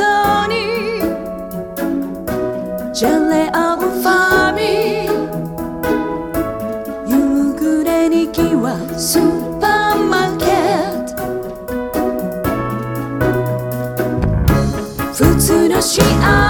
さにじゃれ合うファミ。夕暮れにきはスーパーマーケット。ふつうの幸せ。